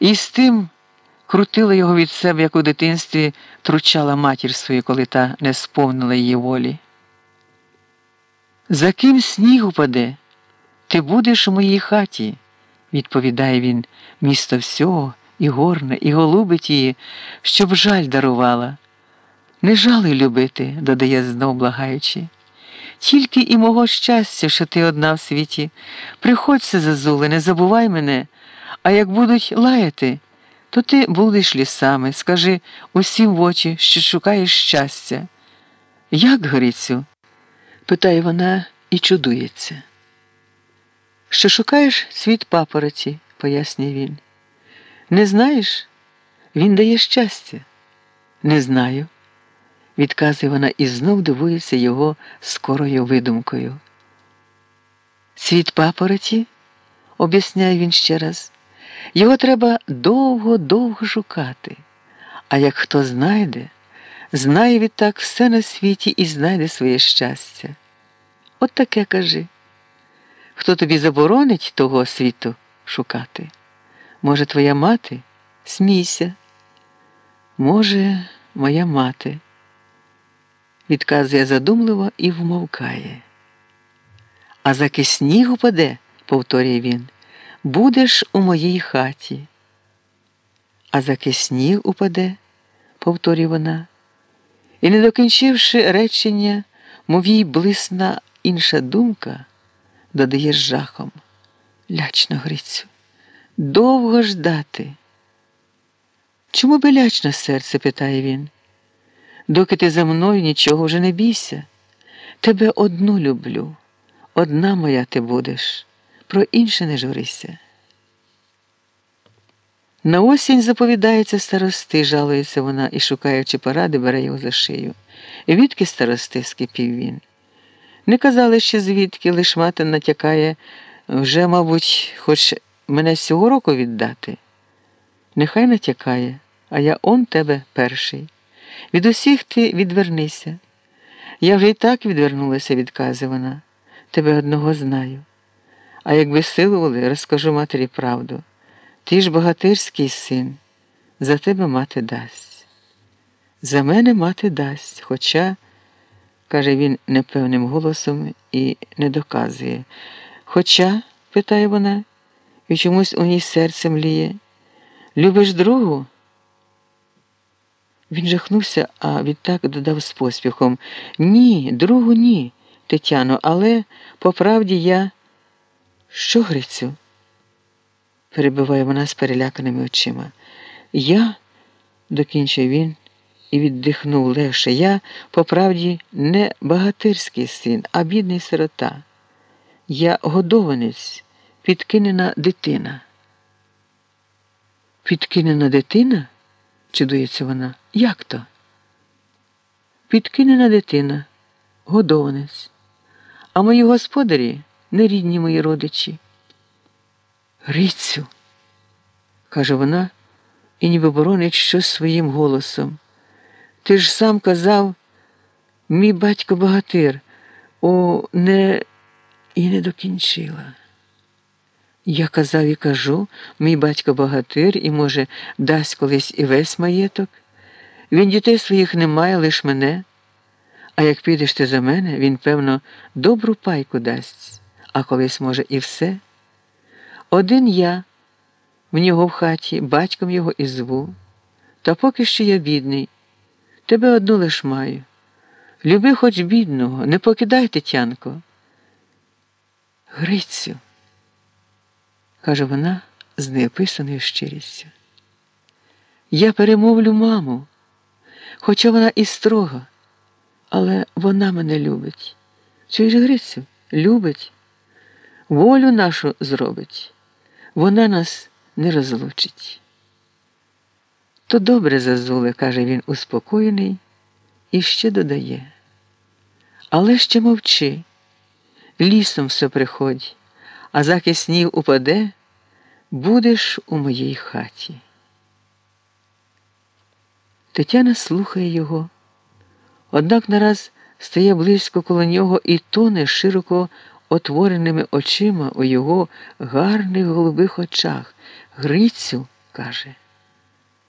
І з тим крутила його від себе, як у дитинстві тручала матір свою, коли та не сповнила її волі. За ким сніг упаде, ти будеш у моїй хаті, відповідає він, місто всього, і горне, і голубить її, щоб жаль дарувала. Не жалуй любити, додає знов благаючи. Тільки і мого щастя, що ти одна в світі. Приходься, зазуле, не забувай мене, а як будуть лаяти, то ти будеш лісами, скажи усім в очі, що шукаєш щастя. Як, Грицю? питає вона і чудується. Що шукаєш світ папороті, пояснює він. Не знаєш? Він дає щастя. Не знаю, відказує вона і знов дивується його скорою видумкою. Світ папороті, об'ясняє він ще раз, його треба довго-довго шукати. А як хто знайде, знає відтак все на світі і знайде своє щастя. От таке кажи. Хто тобі заборонить того світу шукати? Може, твоя мати? Смійся. Може, моя мати, відказує задумливо і вмовкає. А заки сніг упаде, повторює він, будеш у моїй хаті. А заки сніг упаде, повторює вона, і, не докінчивши речення, мов їй блисна інша думка, додає з жахом. Лячно, Грицю, довго ждати. Чому би лячно серце? питає він. Доки ти за мною нічого вже не бійся. Тебе одну люблю, одна моя ти будеш, про інше не журися. На осінь заповідається старости, жалується вона і, шукаючи поради, бере його за шию. Відки старости, скипів він. Не казали ще звідки, лиш мати натякає, вже, мабуть, хоч мене цього року віддати. Нехай натякає, а я он тебе перший. Від усіх ти відвернися. Я вже і так відвернулася, відказує вона. Тебе одного знаю. А якби силували, розкажу матері правду. Ти ж богатирський син, за тебе мати дасть. За мене мати дасть, хоча, каже він непевним голосом і не доказує. Хоча, питає вона, і чомусь у ній серце мліє. Любиш другу? Він жахнувся, а відтак додав з поспіхом Ні, другу ні, Тетяно, але по правді я. Що, Грицю? перебиває вона з переляканими очима. Я, докінчив він і віддихнув легше, я, по правді, не багатирський син, а бідний сирота. Я годованець, підкинена дитина. Підкинена дитина? чудується вона. Як то? Підкинена дитина, годованець. А мої господарі не рідні мої родичі. Грицю, каже вона і ніби боронить щось своїм голосом. Ти ж сам казав, мій батько богатир, о, не і не докінчила. Я казав і кажу, мій батько богатир і, може, дасть колись і весь маєток. Він дітей своїх не має, лиш мене. А як підеш ти за мене, він, певно, добру пайку дасть, а колись, може, і все. Один я в нього в хаті, батьком його і зву, та поки що я бідний, тебе одну лиш маю. Люби хоч бідного, не покидай Тетянко. Грицю каже вона з неописаною щирістю. Я перемовлю маму, хоча вона і строга, але вона мене любить. Чуєш, Грицю? Любить, волю нашу зробить, вона нас не розлучить. То добре, Зазуле, каже він успокоєний і ще додає. Але ще мовчи, лісом все приходь, а заки снів упаде будеш у моїй хаті. Тетяна слухає його, однак нараз стає близько коло нього і тоне широко отвореними очима у його гарних голубих очах. Грицю. каже.